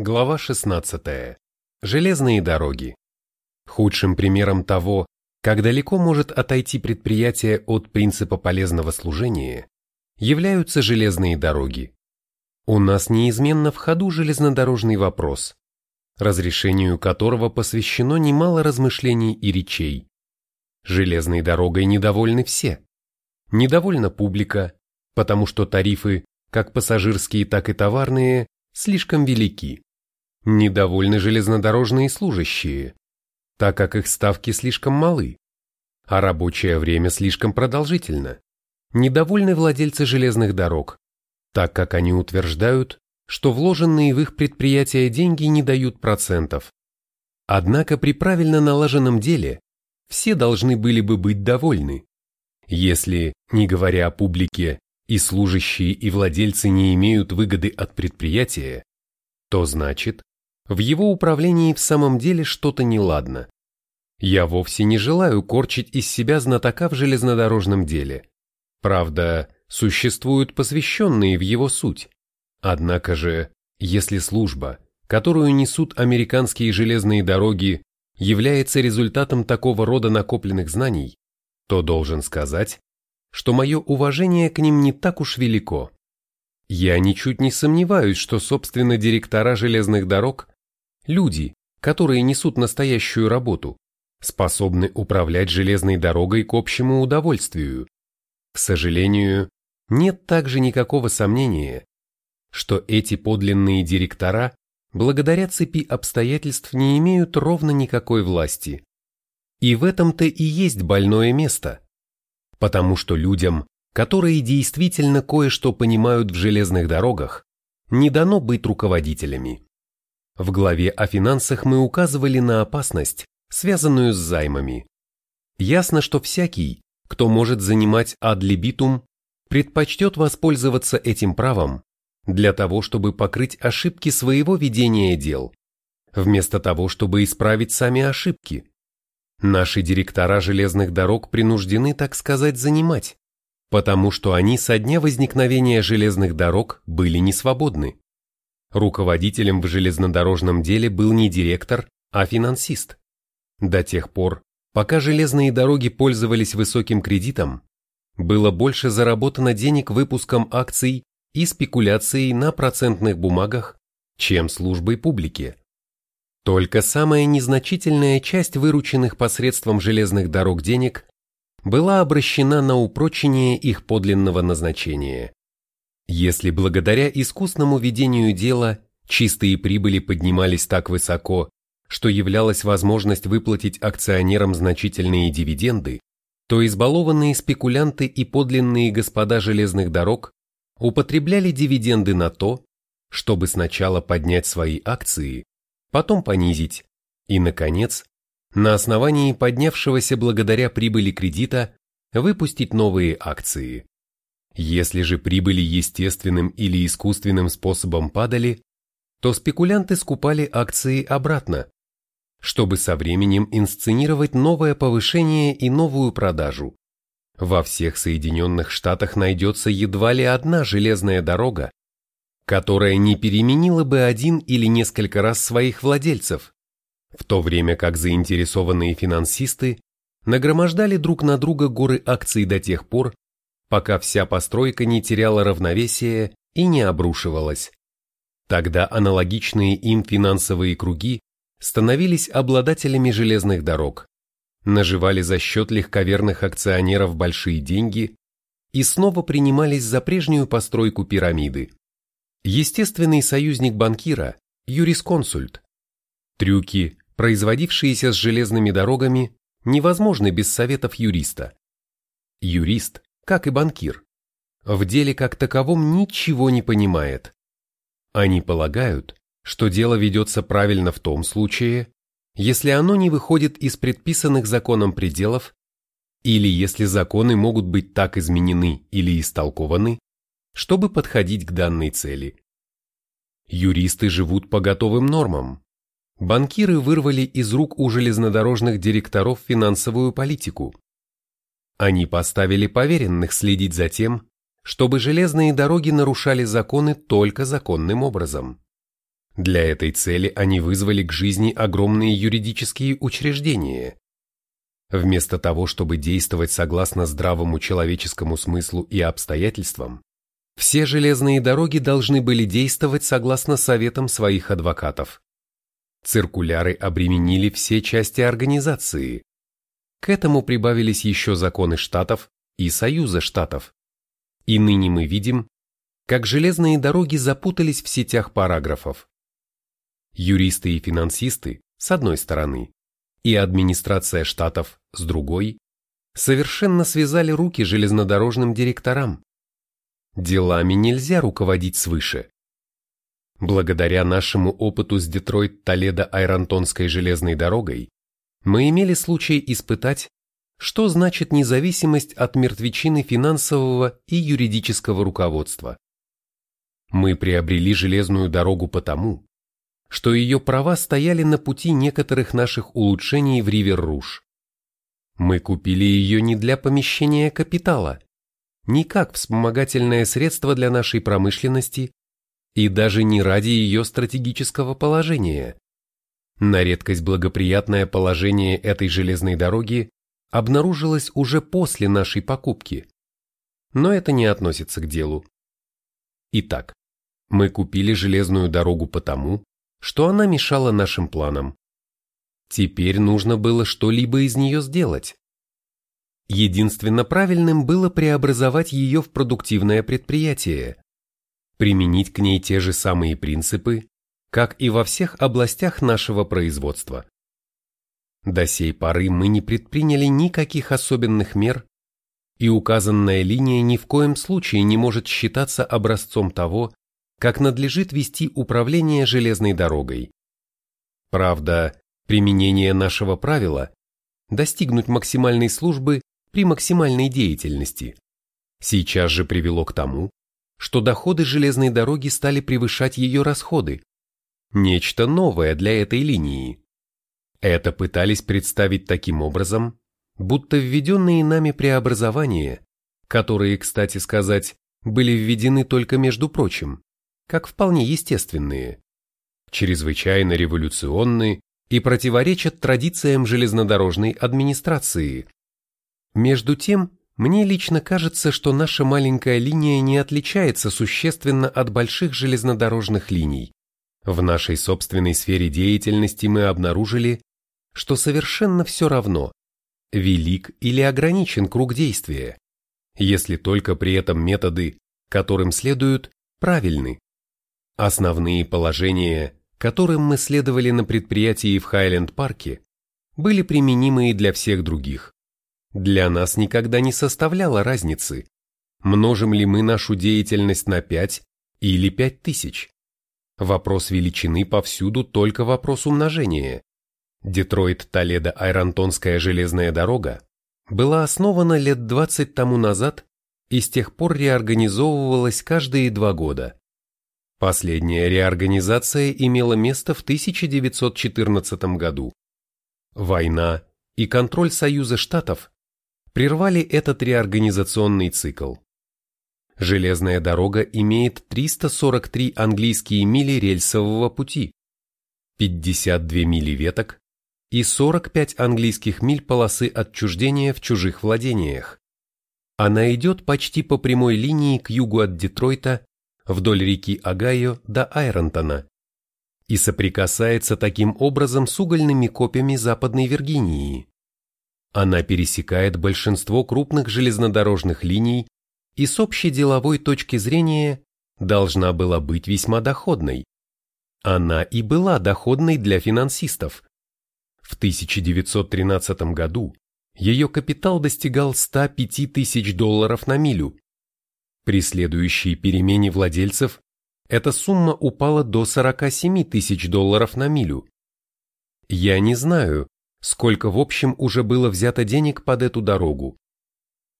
Глава 16. Железные дороги. Худшим примером того, как далеко может отойти предприятие от принципа полезного служения, являются железные дороги. У нас неизменно в ходу железнодорожный вопрос, разрешению которого посвящено немало размышлений и речей. Железной дорогой недовольны все. Недовольна публика, потому что тарифы, как пассажирские, так и товарные, слишком велики. Недовольны железнодорожные служащие, так как их ставки слишком малы, а рабочее время слишком продолжительно. Недовольны владельцы железных дорог, так как они утверждают, что вложенные в их предприятия деньги не дают процентов. Однако при правильно налаженном деле все должны были бы быть довольны. Если, не говоря о публике, и служащие и владельцы не имеют выгоды от предприятия, то значит, в его управлении в самом деле что-то неладно. Я вовсе не желаю корчить из себя знатока в железнодорожном деле. Правда, существуют посвященные в его суть. Однако же, если служба, которую несут американские железные дороги, является результатом такого рода накопленных знаний, то должен сказать, что мое уважение к ним не так уж велико. Я ничуть не сомневаюсь, что собственно директора железных дорог – люди, которые несут настоящую работу, способны управлять железной дорогой к общему удовольствию. К сожалению, нет также никакого сомнения, что эти подлинные директора благодаря цепи обстоятельств не имеют ровно никакой власти. И в этом-то и есть больное место. Потому что людям, которые действительно кое-что понимают в железных дорогах, не дано быть руководителями. В главе о финансах мы указывали на опасность, связанную с займами. Ясно, что всякий, кто может занимать адлибитум, предпочтет воспользоваться этим правом для того, чтобы покрыть ошибки своего ведения дел, вместо того, чтобы исправить сами ошибки. Наши директора железных дорог принуждены, так сказать, занимать, потому что они со дня возникновения железных дорог были не свободны. Руководителем в железнодорожном деле был не директор, а финансист. До тех пор, пока железные дороги пользовались высоким кредитом, было больше заработано денег выпуском акций и спекуляцией на процентных бумагах, чем службой публики. Только самая незначительная часть вырученных посредством железных дорог денег была обращена на упрочение их подлинного назначения. Если благодаря искусному ведению дела чистые прибыли поднимались так высоко, что являлась возможность выплатить акционерам значительные дивиденды, то избалованные спекулянты и подлинные господа железных дорог употребляли дивиденды на то, чтобы сначала поднять свои акции, потом понизить и, наконец, на основании поднявшегося благодаря прибыли кредита выпустить новые акции. Если же прибыли естественным или искусственным способом падали, то спекулянты скупали акции обратно, чтобы со временем инсценировать новое повышение и новую продажу. Во всех Соединенных Штатах найдется едва ли одна железная дорога, которая не переменила бы один или несколько раз своих владельцев, в то время как заинтересованные финансисты нагромождали друг на друга горы акций до тех пор, пока вся постройка не теряла равновесие и не обрушивалась. Тогда аналогичные им финансовые круги становились обладателями железных дорог, наживали за счет легковерных акционеров большие деньги и снова принимались за прежнюю постройку пирамиды. Естественный союзник банкира – юрисконсульт. Трюки, производившиеся с железными дорогами, невозможны без советов юриста. Юрист, как и банкир, в деле как таковом ничего не понимает. Они полагают, что дело ведется правильно в том случае, если оно не выходит из предписанных законом пределов, или если законы могут быть так изменены или истолкованы, чтобы подходить к данной цели. Юристы живут по готовым нормам. Банкиры вырвали из рук у железнодорожных директоров финансовую политику. Они поставили поверенных следить за тем, чтобы железные дороги нарушали законы только законным образом. Для этой цели они вызвали к жизни огромные юридические учреждения. Вместо того, чтобы действовать согласно здравому человеческому смыслу и обстоятельствам, все железные дороги должны были действовать согласно советам своих адвокатов. Циркуляры обременили все части организации. К этому прибавились еще законы штатов и Союза штатов. И ныне мы видим, как железные дороги запутались в сетях параграфов. Юристы и финансисты, с одной стороны, и администрация штатов, с другой, совершенно связали руки железнодорожным директорам. Делами нельзя руководить свыше. Благодаря нашему опыту с Детройт-Толедо-Айронтонской железной дорогой мы имели случай испытать, что значит независимость от мертвечины финансового и юридического руководства. Мы приобрели железную дорогу потому, что ее права стояли на пути некоторых наших улучшений в Ривер-Руш. Мы купили ее не для помещения капитала, не как вспомогательное средство для нашей промышленности и даже не ради ее стратегического положения. На редкость благоприятное положение этой железной дороги обнаружилось уже после нашей покупки. Но это не относится к делу. Итак, мы купили железную дорогу потому, что она мешала нашим планам. Теперь нужно было что-либо из нее сделать. Единственно правильным было преобразовать ее в продуктивное предприятие, применить к ней те же самые принципы, как и во всех областях нашего производства. До сей поры мы не предприняли никаких особенных мер, и указанная линия ни в коем случае не может считаться образцом того, как надлежит вести управление железной дорогой. Правда, применение нашего правила – достигнуть максимальной службы при максимальной деятельности. Сейчас же привело к тому, что доходы железной дороги стали превышать ее расходы. Нечто новое для этой линии. Это пытались представить таким образом, будто введенные нами преобразования, которые, кстати сказать, были введены только между прочим, как вполне естественные, чрезвычайно революционны и противоречат традициям железнодорожной администрации, между тем, мне лично кажется, что наша маленькая линия не отличается существенно от больших железнодорожных линий. В нашей собственной сфере деятельности мы обнаружили, что совершенно все равно, велик или ограничен круг действия, если только при этом методы, которым следуют, правильны. Основные положения, которым мы следовали на предприятии в Хайленд-парке, были применимы и для всех других. Для нас никогда не составляло разницы, множим ли мы нашу деятельность на 5 или 5 тысяч. Вопрос величины повсюду только вопрос умножения. Детройт-Толедо-Айронтонская железная дорога была основана лет 20 тому назад и с тех пор реорганизовывалась каждые два года. Последняя реорганизация имела место в 1914 году. Война и контроль Союза Штатов прервали этот реорганизационный цикл. Железная дорога имеет 343 английские мили рельсового пути, 52 мили веток и 45 английских миль полосы отчуждения в чужих владениях. Она идет почти по прямой линии к югу от Детройта вдоль реки Огайо до Айронтона и соприкасается таким образом с угольными копьями Западной Виргинии. Она пересекает большинство крупных железнодорожных линий и с общей деловой точки зрения должна была быть весьма доходной. Она и была доходной для финансистов. В 1913 году ее капитал достигал 105 тысяч долларов на милю. При следующей перемене владельцев эта сумма упала до 47 тысяч долларов на милю. Я не знаю, сколько в общем уже было взято денег под эту дорогу.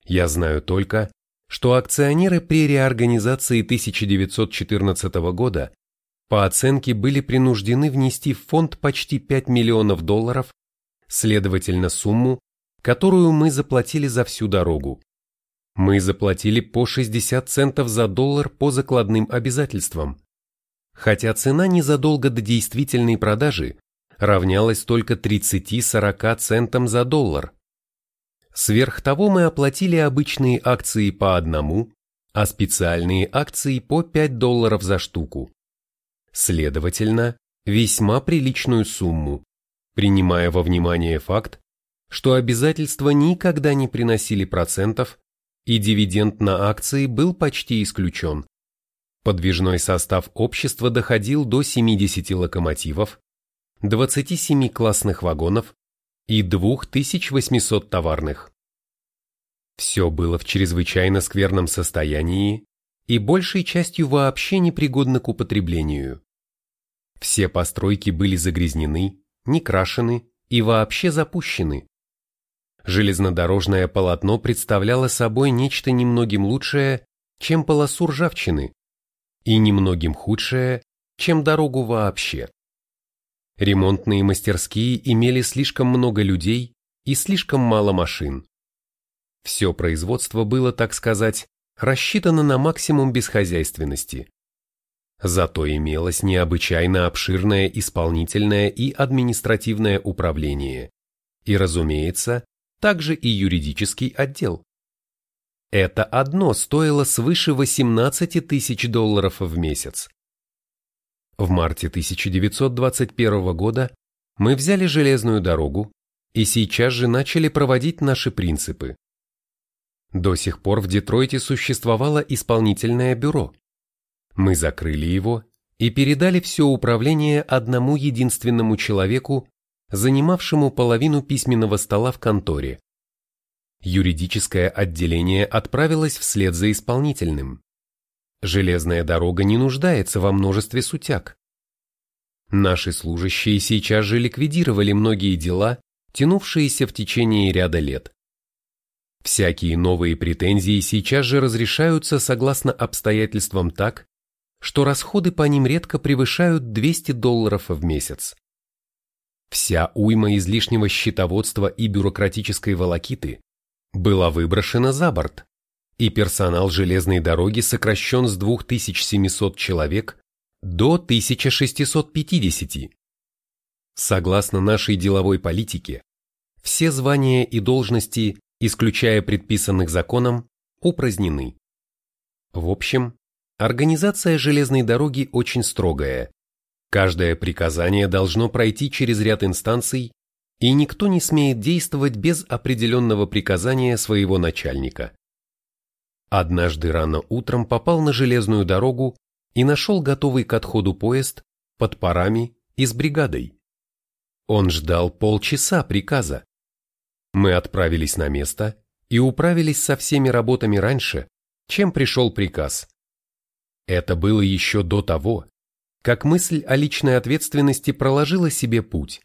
Я знаю только, что акционеры при реорганизации 1914 года по оценке были принуждены внести в фонд почти 5 миллионов долларов, следовательно сумму, которую мы заплатили за всю дорогу. Мы заплатили по 60 центов за доллар по закладным обязательствам. хотя цена незадолго до действительной продажи равнялась только 30-40 центам за доллар. Сверх того мы оплатили обычные акции по одному, а специальные акции по 5 долларов за штуку. Следовательно, весьма приличную сумму, принимая во внимание факт, что обязательства никогда не приносили процентов, и дивиденд на акции был почти исключен. Подвижной состав общества доходил до 70 локомотивов, 27 классных вагонов и 2800 товарных. Все было в чрезвычайно скверном состоянии и большей частью вообще непригодно к употреблению. Все постройки были загрязнены, не крашены и вообще запущены. Железнодорожное полотно представляло собой нечто немногим лучшее, чем полосу ржавчины, и немногим худшее, чем дорогу вообще. Ремонтные мастерские имели слишком много людей и слишком мало машин. Все производство было, так сказать, рассчитано на максимум бесхозяйственности. Зато имелось необычайно обширное исполнительное и административное управление. И, разумеется, также и юридический отдел. Это одно стоило свыше 18 тысяч долларов в месяц. В марте 1921 года мы взяли железную дорогу и сейчас же начали проводить наши принципы. До сих пор в Детройте существовало исполнительное бюро, мы закрыли его и передали все управление одному единственному человеку, занимавшему половину письменного стола в конторе. Юридическое отделение отправилось вслед за исполнительным. Железная дорога не нуждается во множестве сутяг. Наши служащие сейчас же ликвидировали многие дела, тянувшиеся в течение ряда лет. Всякие новые претензии сейчас же разрешаются согласно обстоятельствам так, что расходы по ним редко превышают 200 долларов в месяц. Вся уйма излишнего счетоводства и бюрократической волокиты была выброшена за борт, и персонал железной дороги сокращен с 2700 человек до 1650. Согласно нашей деловой политике, все звания и должности, исключая предписанных законом, упразднены. В общем, Организация железной дороги очень строгая. Каждое приказание должно пройти через ряд инстанций, и никто не смеет действовать без определенного приказания своего начальника. Однажды рано утром попал на железную дорогу и нашел готовый к отходу поезд под парами и с бригадой. Он ждал полчаса приказа. Мы отправились на место и управились со всеми работами раньше, чем пришел приказ. Это было еще до того, как мысль о личной ответственности проложила себе путь.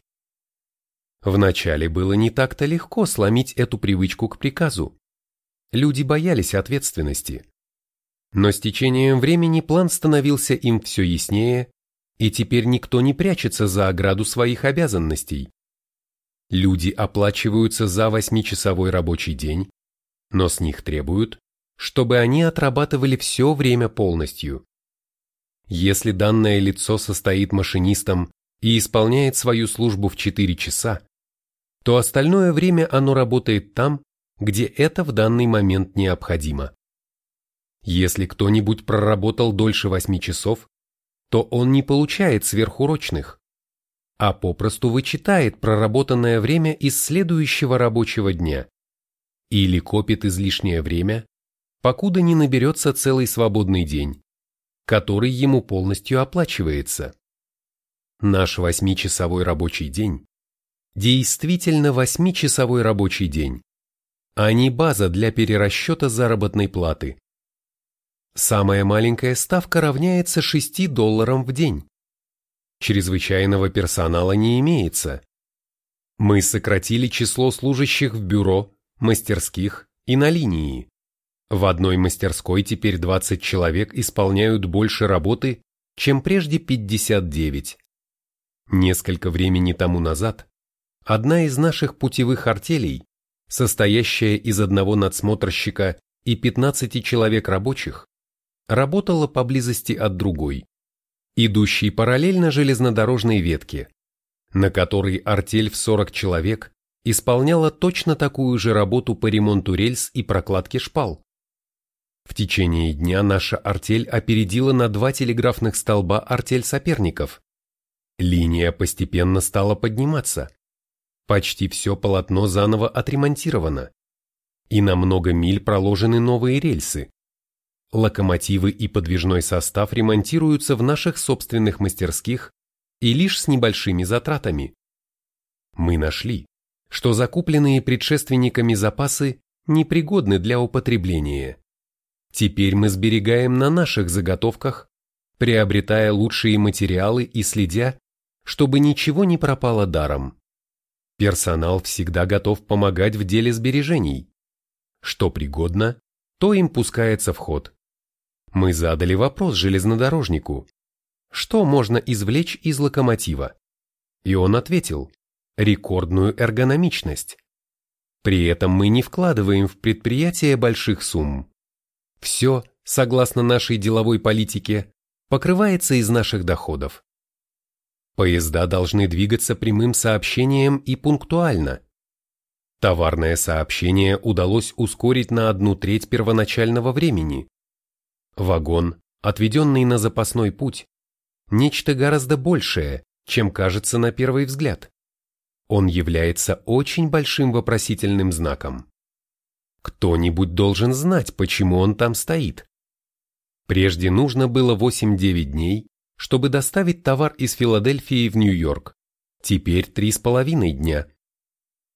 Вначале было не так-то легко сломить эту привычку к приказу. Люди боялись ответственности. Но с течением времени план становился им все яснее, и теперь никто не прячется за ограду своих обязанностей. Люди оплачиваются за восьмичасовой рабочий день, но с них требуют, чтобы они отрабатывали все время полностью. Если данное лицо состоит машинистом и исполняет свою службу в 4 часа, то остальное время оно работает там, где это в данный момент необходимо. Если кто-нибудь проработал дольше 8 часов, то он не получает сверхурочных, а попросту вычитает проработанное время из следующего рабочего дня или копит излишнее время, покуда не наберется целый свободный день, который ему полностью оплачивается. Наш восьмичасовой рабочий день действительно восьмичасовой рабочий день, а не база для перерасчета заработной платы. Самая маленькая ставка равняется 6 долларам в день. Чрезвычайного персонала не имеется. Мы сократили число служащих в бюро, мастерских и на линии. В одной мастерской теперь 20 человек исполняют больше работы, чем прежде 59. Несколько времени тому назад одна из наших путевых артелей, состоящая из одного надсмотрщика и 15 человек рабочих, работала поблизости от другой. идущий параллельно железнодорожной ветке, на которой артель в 40 человек исполняла точно такую же работу по ремонту рельс и прокладке шпал. В течение дня наша артель опередила на два телеграфных столба артель соперников. Линия постепенно стала подниматься. Почти все полотно заново отремонтировано. И на много миль проложены новые рельсы. Локомотивы и подвижной состав ремонтируются в наших собственных мастерских и лишь с небольшими затратами. Мы нашли, что закупленные предшественниками запасы непригодны для употребления. Теперь мы сберегаем на наших заготовках, приобретая лучшие материалы и следя, чтобы ничего не пропало даром. Персонал всегда готов помогать в деле сбережений. Что пригодно, то им пускается в ход. Мы задали вопрос железнодорожнику, что можно извлечь из локомотива? И он ответил, рекордную эргономичность. При этом мы не вкладываем в предприятие больших сумм. Все, согласно нашей деловой политике, покрывается из наших доходов. Поезда должны двигаться прямым сообщением и пунктуально. Товарное сообщение удалось ускорить на одну треть первоначального времени. Вагон, отведенный на запасной путь, нечто гораздо большее, чем кажется на первый взгляд. Он является очень большим вопросительным знаком. Кто-нибудь должен знать, почему он там стоит. Прежде нужно было 8-9 дней, чтобы доставить товар из Филадельфии в Нью-Йорк. Теперь три с половиной дня.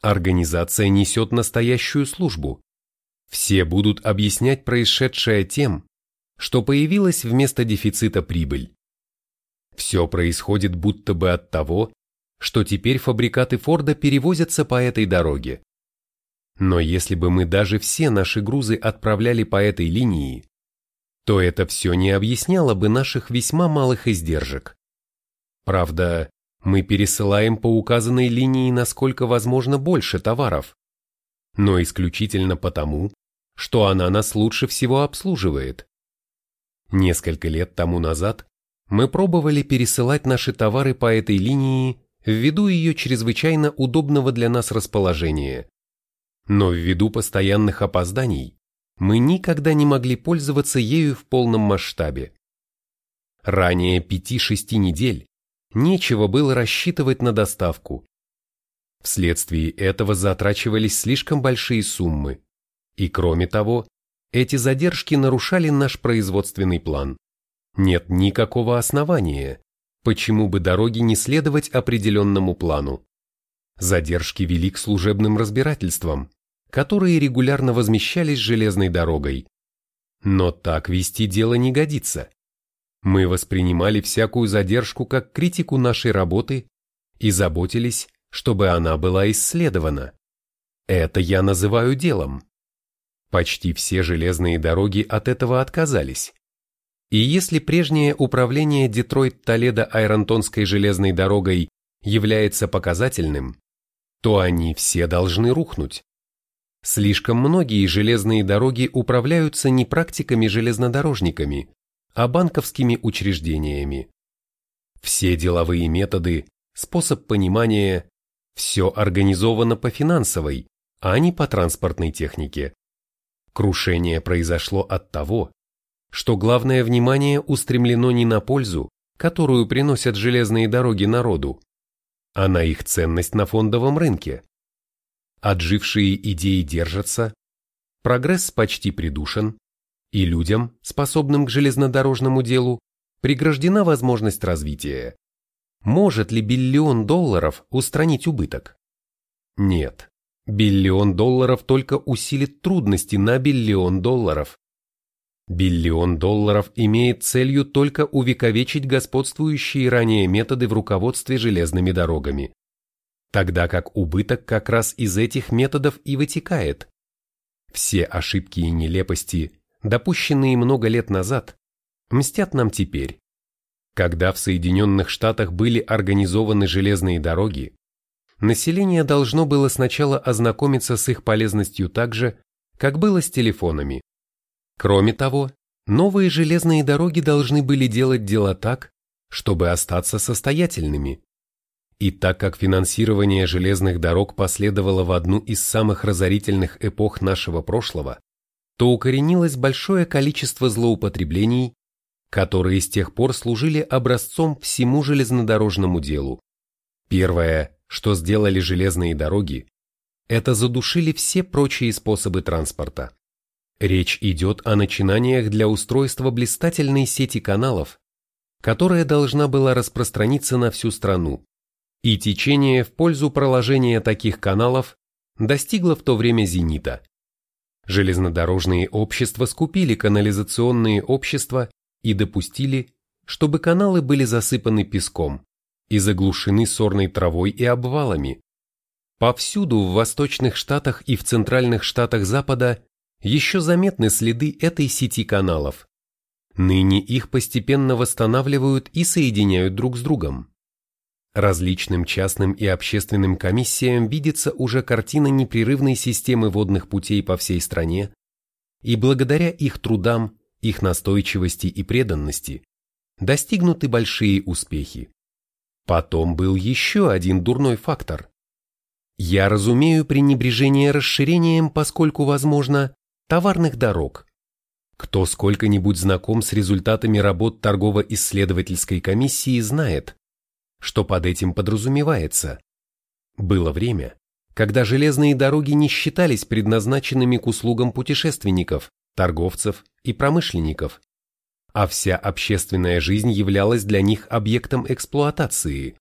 Организация несет настоящую службу. Все будут объяснять происшедшее тем, что появилась вместо дефицита прибыль. Все происходит будто бы от того, что теперь фабрикаты Форда перевозятся по этой дороге. Но если бы мы даже все наши грузы отправляли по этой линии, то это все не объясняло бы наших весьма малых издержек. Правда, мы пересылаем по указанной линии насколько возможно больше товаров, но исключительно потому, что она нас лучше всего обслуживает. Несколько лет тому назад мы пробовали пересылать наши товары по этой линии ввиду ее чрезвычайно удобного для нас расположения. Но ввиду постоянных опозданий мы никогда не могли пользоваться ею в полном масштабе. Ранее 5-6 недель нечего было рассчитывать на доставку. Вследствие этого затрачивались слишком большие суммы. И кроме того, эти задержки нарушали наш производственный план. Нет никакого основания, почему бы дороги не следовать определенному плану. Задержки вели к служебным разбирательствам, которые регулярно возмещались железной дорогой. Но так вести дело не годится. Мы воспринимали всякую задержку как критику нашей работы и заботились, чтобы она была исследована. Это я называю делом. Почти все железные дороги от этого отказались. И если прежнее управление Детройт-Толедо-Айронтонской железной дорогой является показательным, то они все должны рухнуть. Слишком многие железные дороги управляются не практиками-железнодорожниками, а банковскими учреждениями. Все деловые методы, способ понимания, все организовано по финансовой, а не по транспортной технике. Крушение произошло от того, что главное внимание устремлено не на пользу, которую приносят железные дороги народу, а на их ценность на фондовом рынке. Отжившие идеи держатся, прогресс почти придушен, и людям, способным к железнодорожному делу, преграждена возможность развития. Может ли биллион долларов устранить убыток? Нет. Биллион долларов только усилит трудности на биллион долларов. Биллион долларов имеет целью только увековечить господствующие ранее методы в руководстве железными дорогами. Тогда как убыток как раз из этих методов и вытекает. Все ошибки и нелепости, допущенные много лет назад, мстят нам теперь. Когда в Соединенных Штатах были организованы железные дороги, население должно было сначала ознакомиться с их полезностью так же, как было с телефонами. Кроме того, новые железные дороги должны были делать дела так, чтобы остаться состоятельными. И так как финансирование железных дорог последовало в одну из самых разорительных эпох нашего прошлого, то укоренилось большое количество злоупотреблений, которые с тех пор служили образцом всему железнодорожному делу. Первое, что сделали железные дороги, это задушили все прочие способы транспорта. Речь идет о начинаниях для устройства блистательной сети каналов, которая должна была распространиться на всю страну, и течение в пользу проложения таких каналов достигло в то время зенита. Железнодорожные общества скупили канализационные общества и допустили, чтобы каналы были засыпаны песком и заглушены сорной травой и обвалами. Повсюду в восточных штатах и в центральных штатах Запада еще заметны следы этой сети каналов. Ныне их постепенно восстанавливают и соединяют друг с другом. Различным частным и общественным комиссиям видится уже картина непрерывной системы водных путей по всей стране, и благодаря их трудам, их настойчивости и преданности достигнуты большие успехи. Потом был еще один дурной фактор. Я разумею пренебрежение расширением, поскольку возможно, товарных дорог. Кто сколько-нибудь знаком с результатами работ торгово-исследовательской комиссии знает, что под этим подразумевается? Было время, когда железные дороги не считались предназначенными к услугам путешественников, торговцев и промышленников, а вся общественная жизнь являлась для них объектом эксплуатации.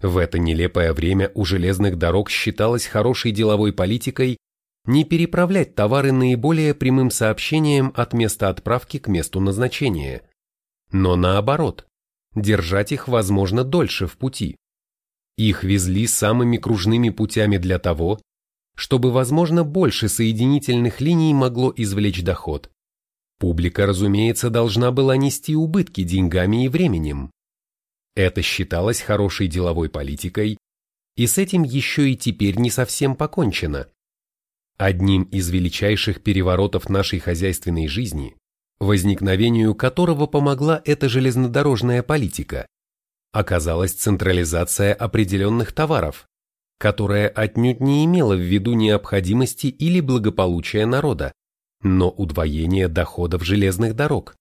В это нелепое время у железных дорог считалось хорошей деловой политикой не переправлять товары наиболее прямым сообщением от места отправки к месту назначения, но наоборот, держать их, возможно, дольше в пути. Их везли самыми кружными путями для того, чтобы, возможно, больше соединительных линий могло извлечь доход. Публика, разумеется, должна была нести убытки деньгами и временем. Это считалось хорошей деловой политикой, и с этим еще и теперь не совсем покончено. Одним из величайших переворотов нашей хозяйственной жизни возникновению которого помогла эта железнодорожная политика, оказалась централизация определенных товаров, которая отнюдь не имела в виду необходимости или благополучия народа, но удвоение доходов железных дорог.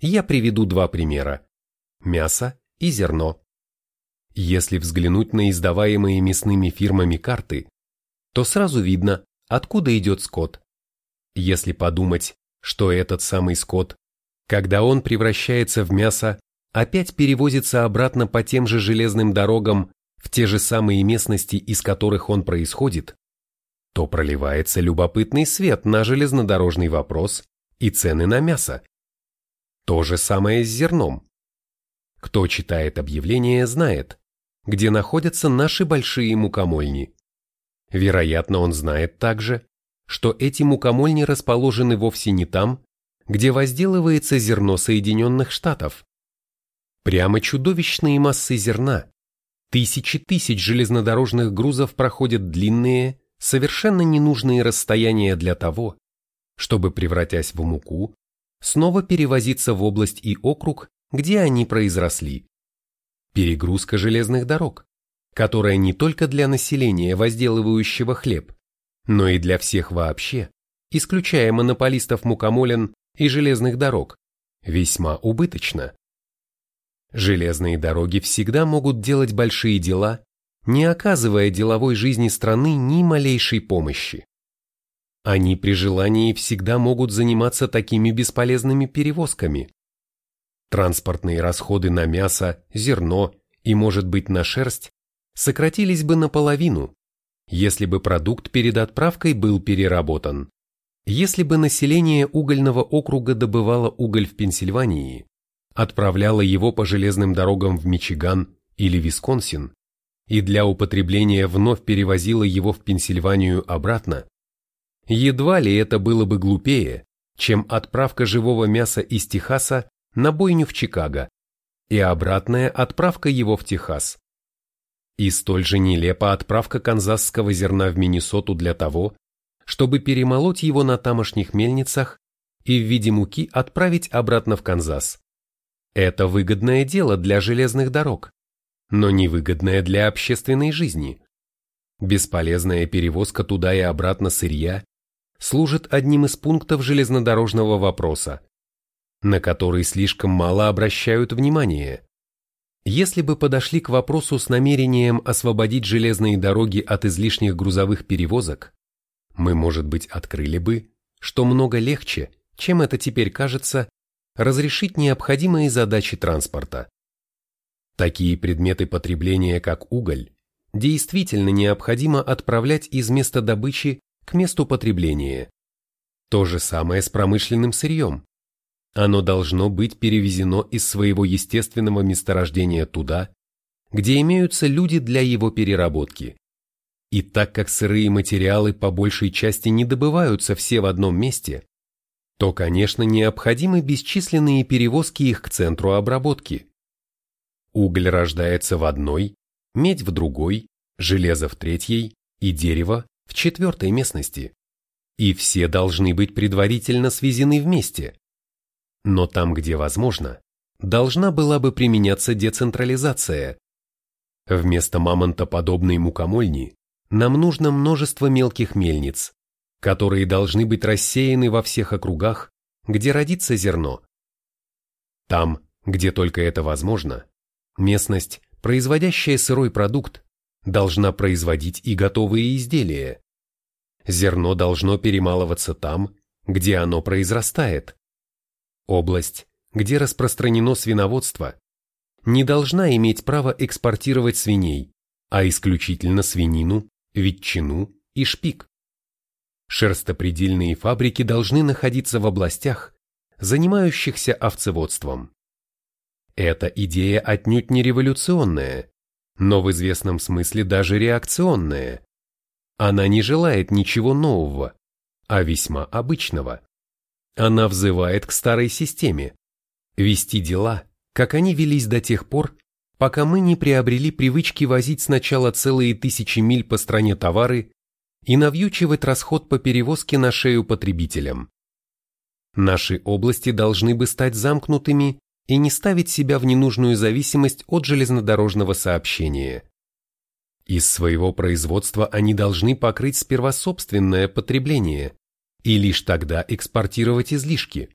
Я приведу два примера – мясо и зерно. Если взглянуть на издаваемые мясными фирмами карты, то сразу видно, откуда идет скот. Если подумать, что этот самый скот, когда он превращается в мясо, опять перевозится обратно по тем же железным дорогам в те же самые местности, из которых он происходит, то проливается любопытный свет на железнодорожный вопрос и цены на мясо. То же самое с зерном. Кто читает объявление, знает, где находятся наши большие мукомольни. Вероятно, он знает также, что эти мукомольни расположены вовсе не там, где возделывается зерно Соединенных Штатов. Прямо чудовищные массы зерна. Тысячи тысяч железнодорожных грузов проходят длинные, совершенно ненужные расстояния для того, чтобы, превратясь в муку, снова перевозиться в область и округ, где они произросли. Перегрузка железных дорог, которая не только для населения, возделывающего хлеб, но и для всех вообще, исключая монополистов мукомолен и железных дорог, весьма убыточно. Железные дороги всегда могут делать большие дела, не оказывая деловой жизни страны ни малейшей помощи. Они при желании всегда могут заниматься такими бесполезными перевозками. Транспортные расходы на мясо, зерно и, может быть, на шерсть сократились бы наполовину, если бы продукт перед отправкой был переработан. Если бы население угольного округа добывало уголь в Пенсильвании, отправляло его по железным дорогам в Мичиган или Висконсин и для употребления вновь перевозило его в Пенсильванию обратно, едва ли это было бы глупее, чем отправка живого мяса из Техаса на бойню в Чикаго и обратная отправка его в Техас. И столь же нелепа отправка канзасского зерна в Миннесоту для того, чтобы перемолоть его на тамошних мельницах и в виде муки отправить обратно в Канзас. Это выгодное дело для железных дорог, но невыгодное для общественной жизни. Бесполезная перевозка туда и обратно сырья служит одним из пунктов железнодорожного вопроса, на который слишком мало обращают внимание. Если бы подошли к вопросу с намерением освободить железные дороги от излишних грузовых перевозок, мы, может быть, открыли бы, что много легче, чем это теперь кажется, разрешить необходимые задачи транспорта. Такие предметы потребления, как уголь, действительно необходимо отправлять из места добычи к месту потребления. То же самое с промышленным сырьем. Оно должно быть перевезено из своего естественного месторождения туда, где имеются люди для его переработки. И так как сырые материалы по большей части не добываются все в одном месте, то, конечно, необходимы бесчисленные перевозки их к центру обработки. Уголь рождается в одной, медь в другой, железо в третьей и дерево в четвертой местности. И все должны быть предварительно свезены вместе. Но там, где возможно, должна была бы применяться децентрализация. Вместо мамонтоподобной мукомольни нам нужно множество мелких мельниц, которые должны быть рассеяны во всех округах, где родится зерно. Там, где только это возможно, местность, производящая сырой продукт, должна производить и готовые изделия. Зерно должно перемалываться там, где оно произрастает. Область, где распространено свиноводство, не должна иметь права экспортировать свиней, а исключительно свинину ветчину и шпик. Шерстопредельные фабрики должны находиться в областях, занимающихся овцеводством. Эта идея отнюдь не революционная, но в известном смысле даже реакционная. Она не желает ничего нового, а весьма обычного. Она взывает к старой системе, вести дела, как они велись до тех пор, пока мы не приобрели привычки возить сначала целые тысячи миль по стране товары и навьючивать расход по перевозке на шею потребителям. Наши области должны бы стать замкнутыми и не ставить себя в ненужную зависимость от железнодорожного сообщения. Из своего производства они должны покрыть сперва собственное потребление и лишь тогда экспортировать излишки.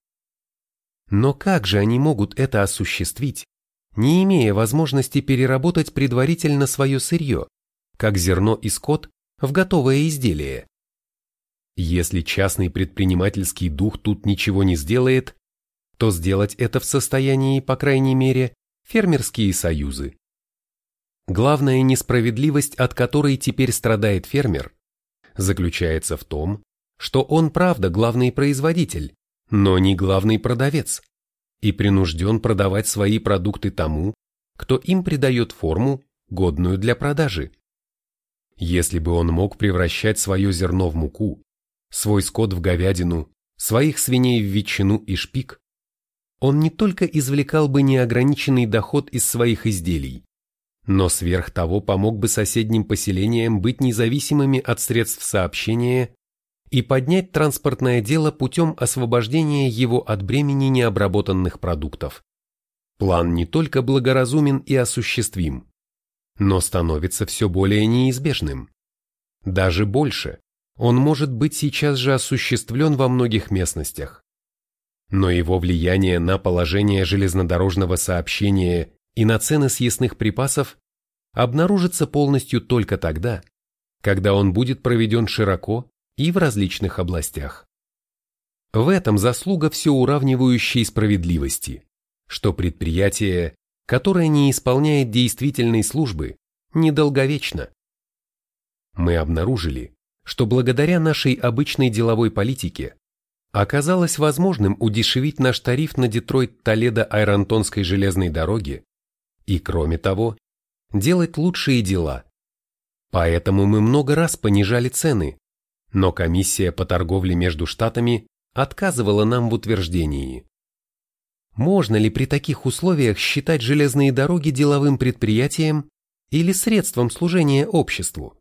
Но как же они могут это осуществить, не имея возможности переработать предварительно свое сырье, как зерно и скот, в готовое изделие. Если частный предпринимательский дух тут ничего не сделает, то сделать это в состоянии, по крайней мере, фермерские союзы. Главная несправедливость, от которой теперь страдает фермер, заключается в том, что он правда главный производитель, но не главный продавец и принужден продавать свои продукты тому, кто им придает форму, годную для продажи. Если бы он мог превращать свое зерно в муку, свой скот в говядину, своих свиней в ветчину и шпик, он не только извлекал бы неограниченный доход из своих изделий, но сверх того помог бы соседним поселениям быть независимыми от средств сообщения и поднять транспортное дело путем освобождения его от бремени необработанных продуктов. План не только благоразумен и осуществим, но становится все более неизбежным. Даже больше, он может быть сейчас же осуществлен во многих местностях. Но его влияние на положение железнодорожного сообщения и на цены съестных припасов обнаружится полностью только тогда, когда он будет проведен широко и в различных областях. В этом заслуга все уравнивающей справедливости, что предприятие, которое не исполняет действительной службы, недолговечно. Мы обнаружили, что благодаря нашей обычной деловой политике оказалось возможным удешевить наш тариф на Детройт-Толедо-Айронтонской железной дороге и, кроме того, делать лучшие дела. Поэтому мы много раз понижали цены, но комиссия по торговле между штатами отказывала нам в утверждении. Можно ли при таких условиях считать железные дороги деловым предприятием или средством служения обществу?